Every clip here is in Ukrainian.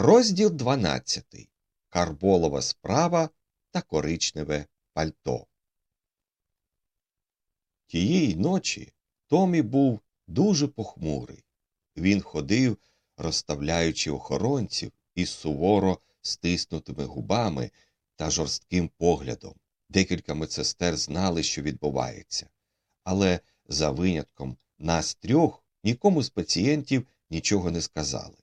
Розділ 12. Карболова справа та коричневе пальто. Тієї ночі Томі був дуже похмурий. Він ходив, розставляючи охоронців із суворо стиснутими губами та жорстким поглядом. Декілька медсестер знали, що відбувається, але за винятком нас трьох нікому з пацієнтів нічого не сказали.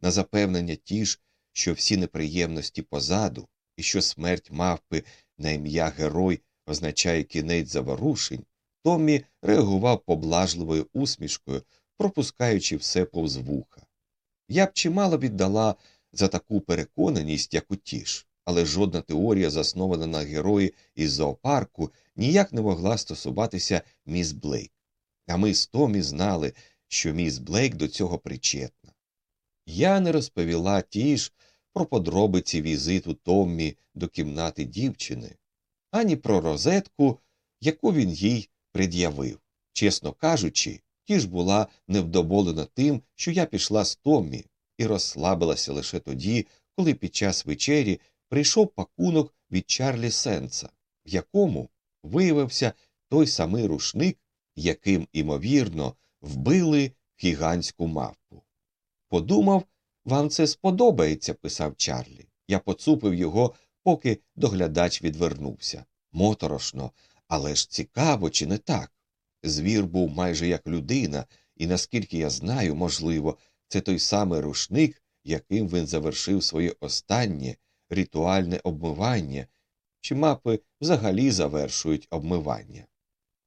На запевнення ті ж, що всі неприємності позаду, і що смерть мавпи на ім'я герой означає кінець заворушень, Томмі реагував поблажливою усмішкою, пропускаючи все повз вуха. Я б чимало віддала за таку переконаність, як у тіш, але жодна теорія, заснована на герої із зоопарку, ніяк не могла стосуватися міс Блейк. А ми з Томі знали, що міс Блейк до цього причетна. Я не розповіла ті ж про подробиці візиту Томмі до кімнати дівчини, ані про розетку, яку він їй пред'явив. Чесно кажучи, ті ж була невдоволена тим, що я пішла з Томмі і розслабилася лише тоді, коли під час вечері прийшов пакунок від Чарлі Сенса, в якому виявився той самий рушник, яким, імовірно, вбили гігантську мавпу. Подумав, вам це сподобається, писав Чарлі. Я поцупив його, поки доглядач відвернувся. Моторошно, але ж цікаво, чи не так? Звір був майже як людина, і наскільки я знаю, можливо, це той самий рушник, яким він завершив своє останнє ритуальне обмивання, чи мапи взагалі завершують обмивання.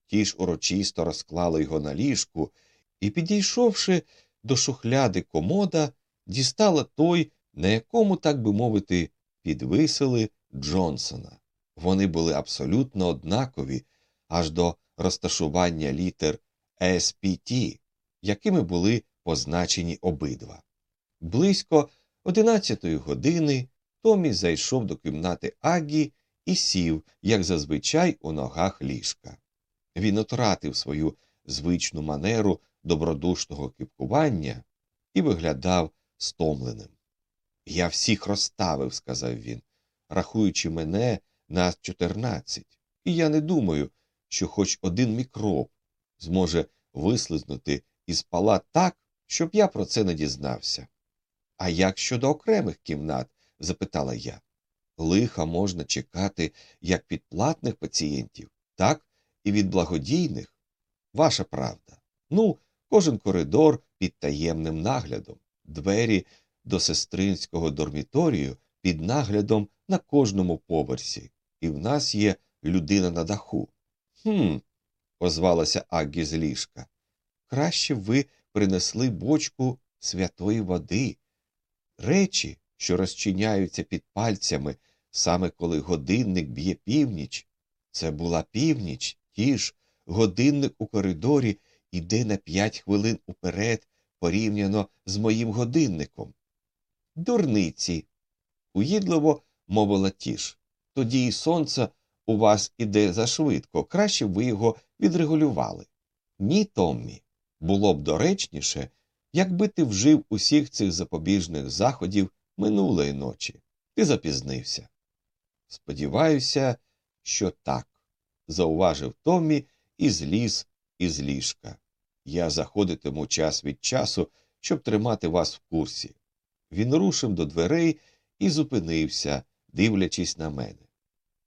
Ті ж урочисто розклали його на ліжку і, підійшовши до шухляди комода, дістала той, на якому, так би мовити, підвисили Джонсона. Вони були абсолютно однакові аж до розташування літер SPT, якими були позначені обидва. Близько одинадцятої години Томі зайшов до кімнати Агі і сів, як зазвичай, у ногах ліжка. Він утратив свою звичну манеру добродушного кипкування і виглядав стомленим. Я всіх розставив, сказав він, рахуючи мене на чотирнадцять, і я не думаю, що хоч один мікроб зможе вислизнути із палат так, щоб я про це не дізнався. А як щодо окремих кімнат? запитала я. Лиха можна чекати як від платних пацієнтів, так і від благодійних. Ваша правда. Ну, кожен коридор під таємним наглядом, двері до сестринського дорміторію під наглядом на кожному поверсі, і в нас є людина на даху. Хм, озвалася Аггі з ліжка. Краще б ви принесли бочку святої води. Речі, що розчиняються під пальцями, саме коли годинник б'є північ. Це була північ, ті ж годинник у коридорі іде на п'ять хвилин уперед порівняно з моїм годинником. Дурниці. уїдливо мовила тіш. Тоді і сонце у вас іде зашвидко, краще б ви його відрегулювали. Ні, Томмі. Було б доречніше, якби ти вжив усіх цих запобіжних заходів минулої ночі. Ти запізнився. Сподіваюся, що так, зауважив Томмі і зліз із ліжка. Я заходитиму час від часу, щоб тримати вас в курсі. Він рушив до дверей і зупинився, дивлячись на мене.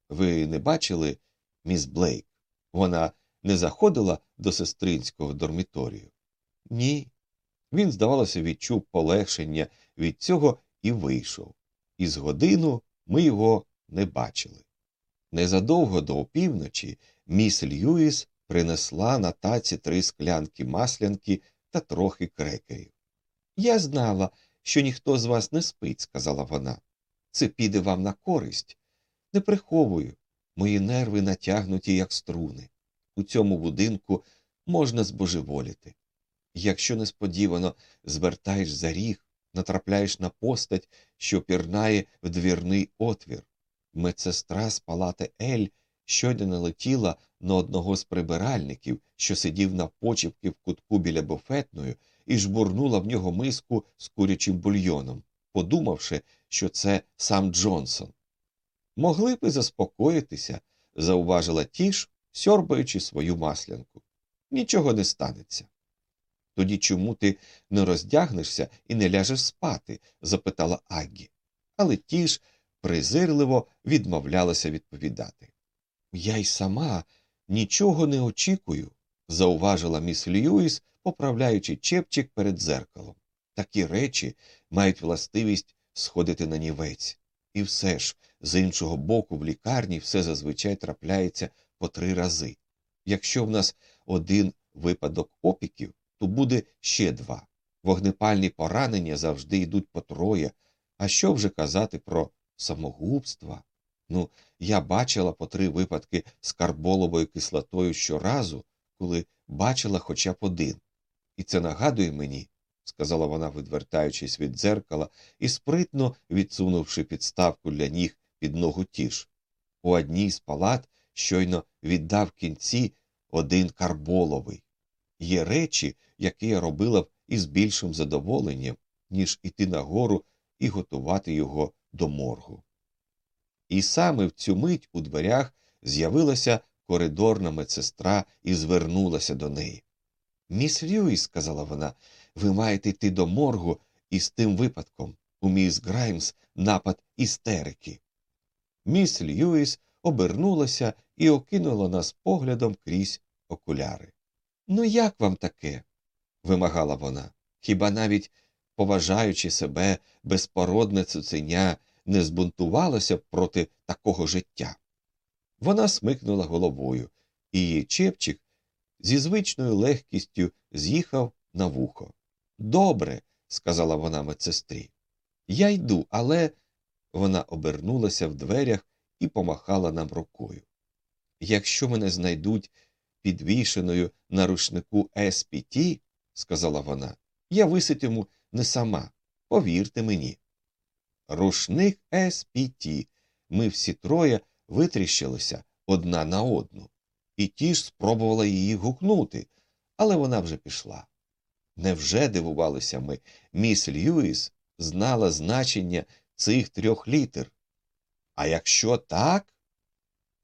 Ви не бачили міс Блейк? Вона не заходила до сестринського дорміторію? Ні. Він, здавалося, відчув полегшення від цього і вийшов. І з годину ми його не бачили. Незадовго до опівночі міс Льюіс принесла на таці три склянки маслянки та трохи крекерів. Я знала, що ніхто з вас не спить, сказала вона. Це піде вам на користь. Не приховую, мої нерви натягнуті, як струни. У цьому будинку можна збожеволіти. Якщо несподівано звертаєш за ріг, натрапляєш на постать, що пірнає в двірний отвір. Медсестра з палати Ель щойно налетіла на одного з прибиральників, що сидів на почівки в кутку біля буфетної, і жбурнула в нього миску з курячим бульйоном. подумавши, що це сам Джонсон. Могли б і заспокоїтися, зауважила тіш, сьорбаючи свою маслянку. Нічого не станеться. Тоді чому ти не роздягнешся і не ляжеш спати? запитала Аггі. Але тіш презирливо відмовлялася відповідати. Я й сама нічого не очікую, зауважила міс Льюіс, поправляючи чепчик перед дзеркалом. Такі речі мають властивість сходити на нівець. І все ж, з іншого боку, в лікарні все зазвичай трапляється по три рази. Якщо в нас один випадок опіків, то буде ще два. Вогнепальні поранення завжди йдуть по троє. А що вже казати про самогубства? Ну, я бачила по три випадки з карболовою кислотою щоразу, коли бачила хоча б один. І це нагадує мені, сказала вона, відвертаючись від дзеркала і спритно відсунувши підставку для ніг під ногу тіш. У одній з палат щойно віддав кінці один карболовий. Є речі, які я робила б із більшим задоволенням, ніж іти нагору і готувати його до моргу. І саме в цю мить у дверях з'явилася коридорна медсестра і звернулася до неї. Міс Льюіс, сказала вона, ви маєте йти до моргу із тим випадком. У міс Граймс напад істерики. Міс Льюіс обернулася і окинула нас поглядом крізь окуляри. Ну, як вам таке? вимагала вона. Хіба навіть, поважаючи себе, безпородне цуценя не збунтувалося б проти такого життя? Вона смикнула головою, і її чепчик зі звичною легкістю з'їхав на вухо. Добре, сказала вона медсестрі. Я йду, але. Вона обернулася в дверях і помахала нам рукою. Якщо мене знайдуть підвішеною на рушнику СПТ, сказала вона, я виситиму не сама. Повірте мені. Рушник СПТ. Ми всі троє витріщилися одна на одну, і ті ж спробувала її гукнути, але вона вже пішла. Невже дивувалися ми, міс Льюіс знала значення цих трьох літер? А якщо так?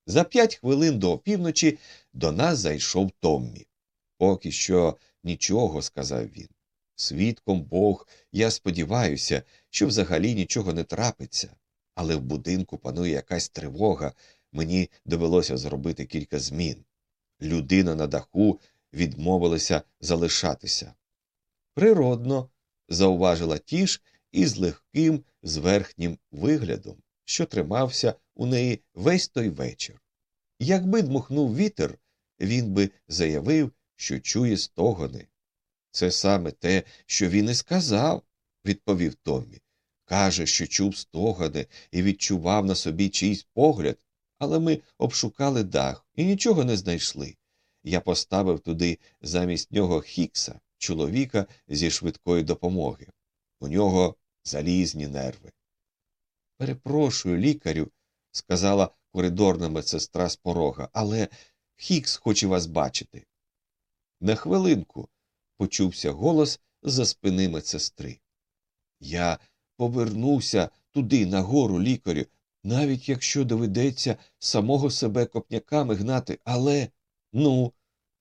За п'ять хвилин до опівночі до нас зайшов Томмі. Поки що нічого, сказав він. Свідком Бог, я сподіваюся, що взагалі нічого не трапиться, але в будинку панує якась тривога, мені довелося зробити кілька змін. Людина на даху відмовилася залишатися. Природно, зауважила тіш із легким зверхнім виглядом, що тримався у неї весь той вечір. Якби дмухнув вітер, він би заявив, що чує стогони. Це саме те, що він і сказав, відповів Томмі. Каже, що чув стогони і відчував на собі чийсь погляд, але ми обшукали дах і нічого не знайшли. Я поставив туди замість нього Хікса, чоловіка зі швидкої допомоги. У нього залізні нерви. Перепрошую, лікарю, сказала коридорна медсестра з порога, але Хікс хоче вас бачити. На хвилинку почувся голос за спини медсестри. Я повернуся туди, нагору, лікарю, навіть якщо доведеться самого себе копняками гнати, але. Ну,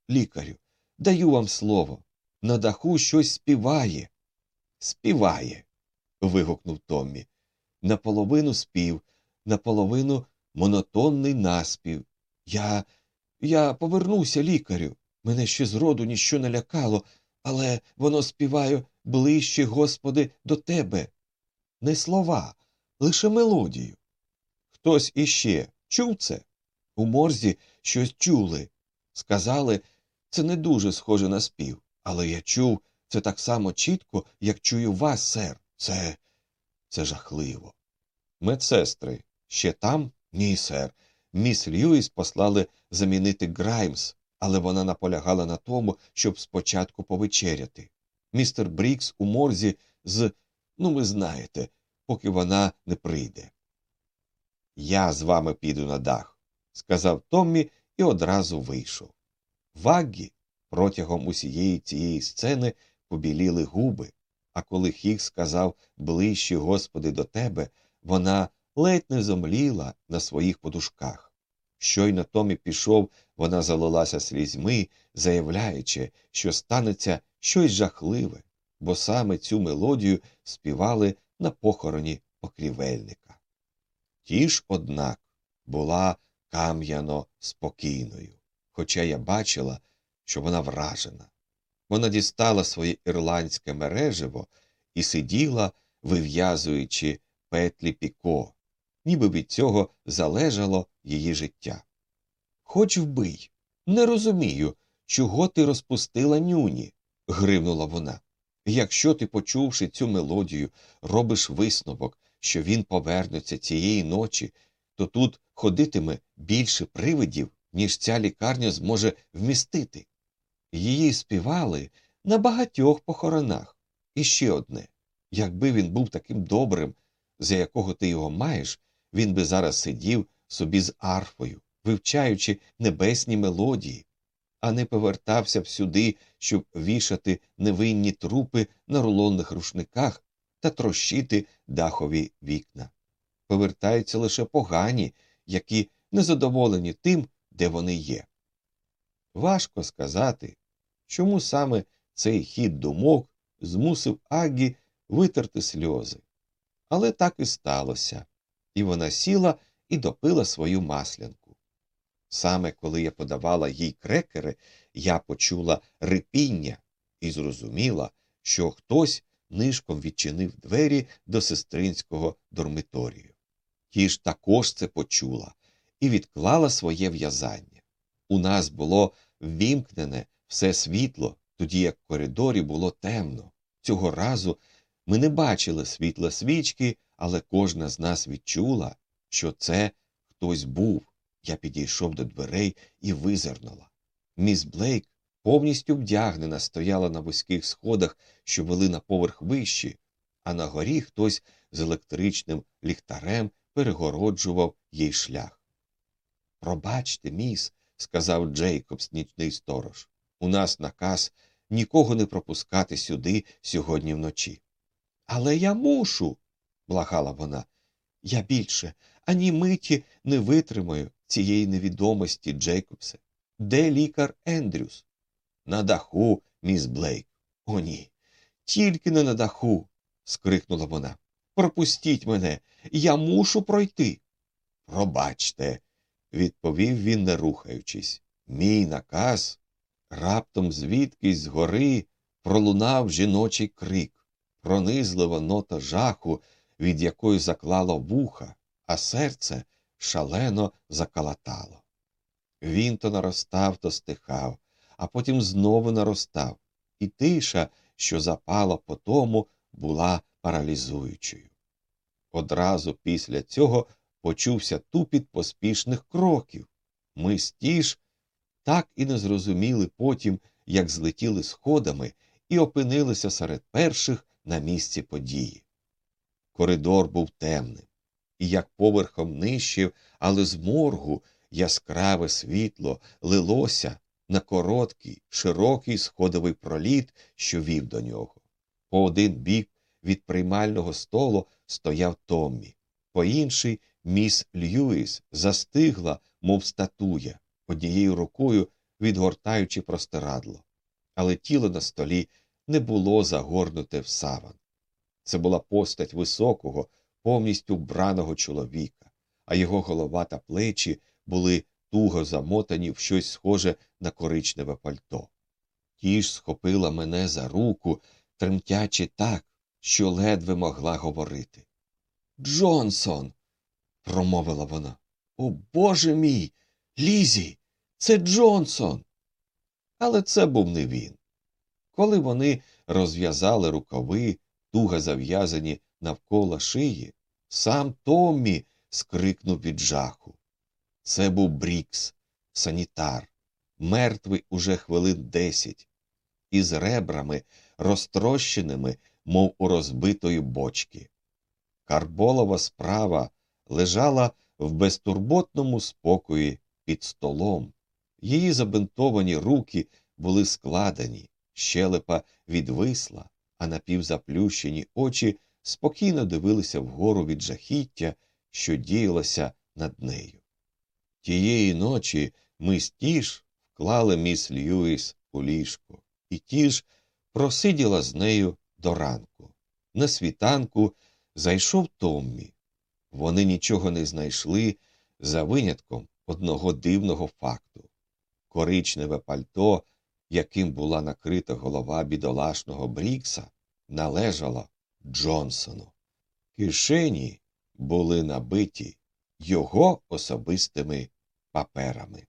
лікарю, даю вам слово. На даху щось співає. Співає. вигукнув Томмі. Наполовину спів, наполовину монотонний наспів. Я. Я повернуся, лікарю. Мене ще зроду ніщо не лякало, але воно співає ближче, Господи, до тебе. Не слова, лише мелодію. Хтось іще чув це? У морзі щось чули. Сказали, це не дуже схоже на спів, але я чув це так само чітко, як чую вас, сер. Це це жахливо. Медсестри, ще там? Ні, сер. Міс Льюіс послали замінити Граймс, але вона наполягала на тому, щоб спочатку повечеряти. Містер Брікс у морзі з, ну ви знаєте, поки вона не прийде. Я з вами піду на дах, сказав Томмі і одразу вийшов. Ваггі протягом усієї цієї сцени побіліли губи. А коли Хік сказав ближче, Господи, до тебе, вона ледь не зомліла на своїх подушках. Щойно Томі пішов, вона залилася слізьми, заявляючи, що станеться щось жахливе, бо саме цю мелодію співали на похороні покрівельника. Ті ж, однак, була кам'яно спокійною, хоча я бачила, що вона вражена. Вона дістала своє ірландське мереживо і сиділа, вив'язуючи петлі піко, ніби від цього залежало її життя. Хоч вбий, не розумію, чого ти розпустила нюні, гривнула вона. Якщо ти, почувши цю мелодію, робиш висновок, що він повернеться цієї ночі, то тут ходитиме більше привидів, ніж ця лікарня зможе вмістити. Її співали на багатьох похоронах. І ще одне якби він був таким добрим, за якого ти його маєш, він би зараз сидів собі з арфою, вивчаючи небесні мелодії, а не повертався б сюди, щоб вішати невинні трупи на рулонних рушниках та трощити дахові вікна. Повертаються лише погані, які незадоволені тим, де вони є. Важко сказати, чому саме цей хід думок змусив Агі витерти сльози. Але так і сталося, і вона сіла і допила свою маслянку. Саме коли я подавала їй крекери, я почула рипіння і зрозуміла, що хтось нишком відчинив двері до сестринського дормиторію. Ті ж також це почула і відклала своє в'язання. У нас було ввімкнене все світло, тоді як в коридорі було темно. Цього разу ми не бачили світла свічки, але кожна з нас відчула, що це хтось був. Я підійшов до дверей і визирнула. Міс Блейк повністю вдягнена, стояла на вузьких сходах, що вели на поверх вищі, а на горі хтось з електричним ліхтарем перегороджував їй шлях. Пробачте, міс, сказав Джейкобс, нічний сторож. У нас наказ нікого не пропускати сюди сьогодні вночі. Але я мушу, благала вона. Я більше ані миті не витримаю цієї невідомості, Джейкобсе. Де лікар Ендрюс? На даху, міс Блейк. О, ні. Тільки не на даху. скрикнула вона. Пропустіть мене, я мушу пройти. Пробачте, відповів він, не рухаючись. Мій наказ раптом звідкись згори пролунав жіночий крик, пронизлива нота жаху, від якої заклало вуха, а серце шалено закалатало. Він то наростав, то стихав, а потім знову наростав, і тиша, що запала по тому, була паралізуючою. Одразу після цього почувся тупіт поспішних кроків. Ми стіж так і не зрозуміли потім, як злетіли сходами і опинилися серед перших на місці події. Коридор був темним, і як поверхом нижче, але з моргу яскраве світло лилося на короткий, широкий сходовий проліт, що вів до нього. По один бік від приймального столу стояв Томмі, по інший міс Льюіс застигла, мов статуя, однією рукою відгортаючи простирадло. Але тіло на столі не було загорнуте в саван. Це була постать високого, повністю вбраного чоловіка, а його голова та плечі були туго замотані в щось схоже на коричневе пальто. Ті ж схопила мене за руку, тремтячи так, що ледве могла говорити. Джонсон. промовила вона. О Боже мій. Лізі, це Джонсон. Але це був не він. Коли вони розв'язали рукави, туго зав'язані навколо шиї, сам Томмі скрикнув від жаху. Це був Брікс, санітар, мертвий уже хвилин десять, із ребрами, розтрощеними, мов у розбитої бочки. Карболова справа лежала в безтурботному спокої під столом. Її забинтовані руки були складені, щелепа відвисла, а напівзаплющені очі спокійно дивилися вгору від жахіття, що діялося над нею. Тієї ночі ми з Тіш вклали міс Льюіс у ліжко, і Тіш просиділа з нею до ранку. На світанку зайшов Томмі. Вони нічого не знайшли за винятком одного дивного факту. Коричневе пальто, яким була накрита голова бідолашного Брікса, належала Джонсону. Кишені були набиті його особистими паперами.